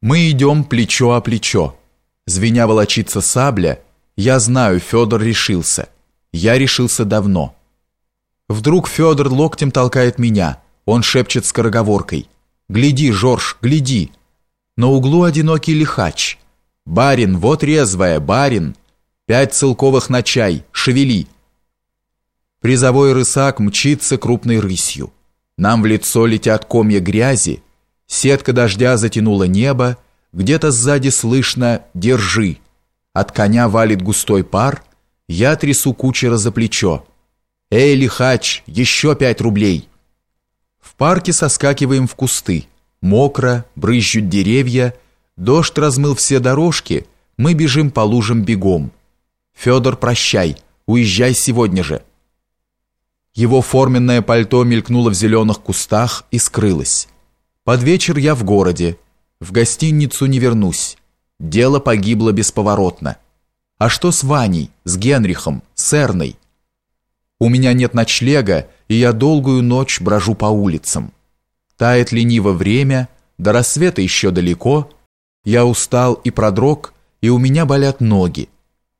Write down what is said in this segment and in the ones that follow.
Мы идем плечо о плечо. Звеня волочится сабля, я знаю, Федор решился. Я решился давно. Вдруг Федор локтем толкает меня. Он шепчет скороговоркой. «Гляди, Жорж, гляди!» На углу одинокий лихач. «Барин, вот резвая, барин! Пять целковых на чай, шевели!» Призовой рысак мчится крупной рысью. Нам в лицо летят комья грязи, Сетка дождя затянула небо, где-то сзади слышно «держи». От коня валит густой пар, я трясу кучера за плечо. «Эй, лихач, еще пять рублей!» В парке соскакиваем в кусты. Мокро, брызжут деревья, дождь размыл все дорожки, мы бежим по лужам бегом. «Федор, прощай, уезжай сегодня же!» Его форменное пальто мелькнуло в зеленых кустах и скрылось. Под вечер я в городе. В гостиницу не вернусь. Дело погибло бесповоротно. А что с Ваней, с Генрихом, с Эрной? У меня нет ночлега, и я долгую ночь брожу по улицам. Тает лениво время, до рассвета еще далеко. Я устал и продрог, и у меня болят ноги.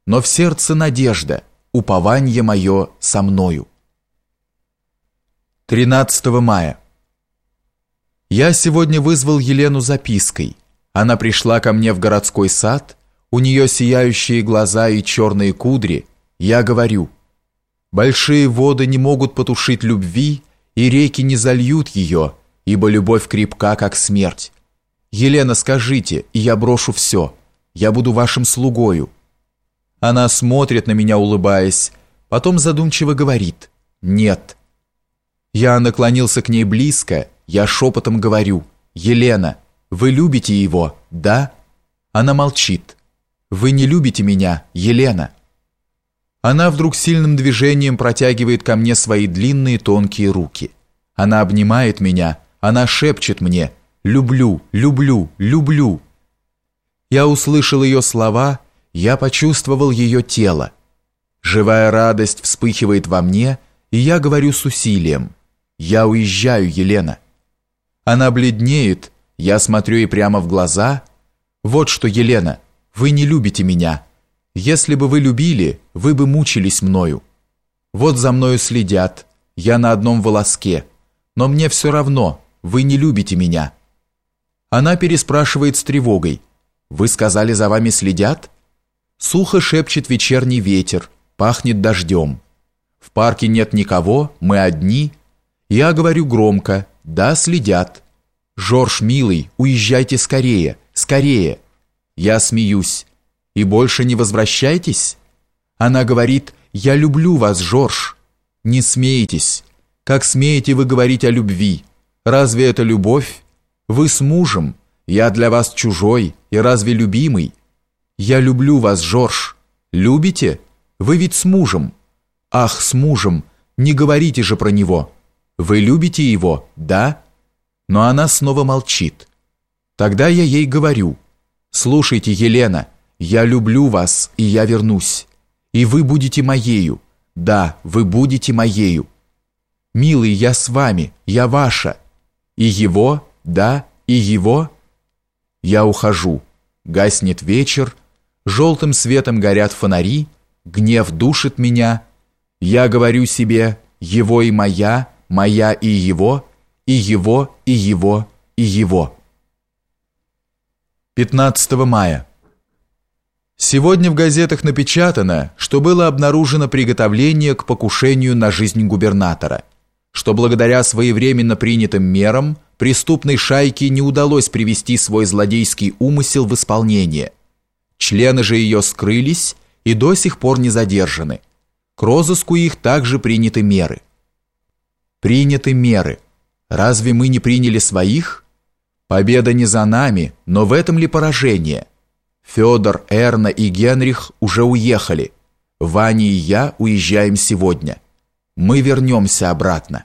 Но в сердце надежда, упование мое со мною. 13 мая. Я сегодня вызвал Елену запиской. Она пришла ко мне в городской сад, у нее сияющие глаза и черные кудри. Я говорю, большие воды не могут потушить любви, и реки не зальют ее, ибо любовь крепка, как смерть. Елена, скажите, и я брошу все. Я буду вашим слугою. Она смотрит на меня, улыбаясь, потом задумчиво говорит «Нет». Я наклонился к ней близко я шепотом говорю, «Елена, вы любите его, да?» Она молчит. «Вы не любите меня, Елена?» Она вдруг сильным движением протягивает ко мне свои длинные тонкие руки. Она обнимает меня, она шепчет мне «Люблю, люблю, люблю». Я услышал ее слова, я почувствовал ее тело. Живая радость вспыхивает во мне, и я говорю с усилием «Я уезжаю, Елена». Она бледнеет, я смотрю ей прямо в глаза. Вот что, Елена, вы не любите меня. Если бы вы любили, вы бы мучились мною. Вот за мною следят, я на одном волоске. Но мне все равно, вы не любите меня. Она переспрашивает с тревогой. Вы сказали, за вами следят? Сухо шепчет вечерний ветер, пахнет дождем. В парке нет никого, мы одни. Я говорю громко, да, следят. Жорж, милый, уезжайте скорее, скорее. Я смеюсь. И больше не возвращайтесь? Она говорит, я люблю вас, Жорж. Не смейтесь. Как смеете вы говорить о любви? Разве это любовь? Вы с мужем. Я для вас чужой и разве любимый? Я люблю вас, Жорж. Любите? Вы ведь с мужем. Ах, с мужем. Не говорите же про него. Вы любите его, да? Но она снова молчит. Тогда я ей говорю, «Слушайте, Елена, я люблю вас, и я вернусь. И вы будете моею. Да, вы будете моею. Милый, я с вами, я ваша. И его, да, и его». Я ухожу. Гаснет вечер, желтым светом горят фонари, гнев душит меня. Я говорю себе, его и моя, моя и его, и его, и его, и его. 15 мая. Сегодня в газетах напечатано, что было обнаружено приготовление к покушению на жизнь губернатора, что благодаря своевременно принятым мерам преступной шайке не удалось привести свой злодейский умысел в исполнение. Члены же ее скрылись и до сих пор не задержаны. К розыску их также приняты меры приняты меры. Разве мы не приняли своих? Победа не за нами, но в этом ли поражение? Федор, Эрна и Генрих уже уехали. Ваня и я уезжаем сегодня. Мы вернемся обратно.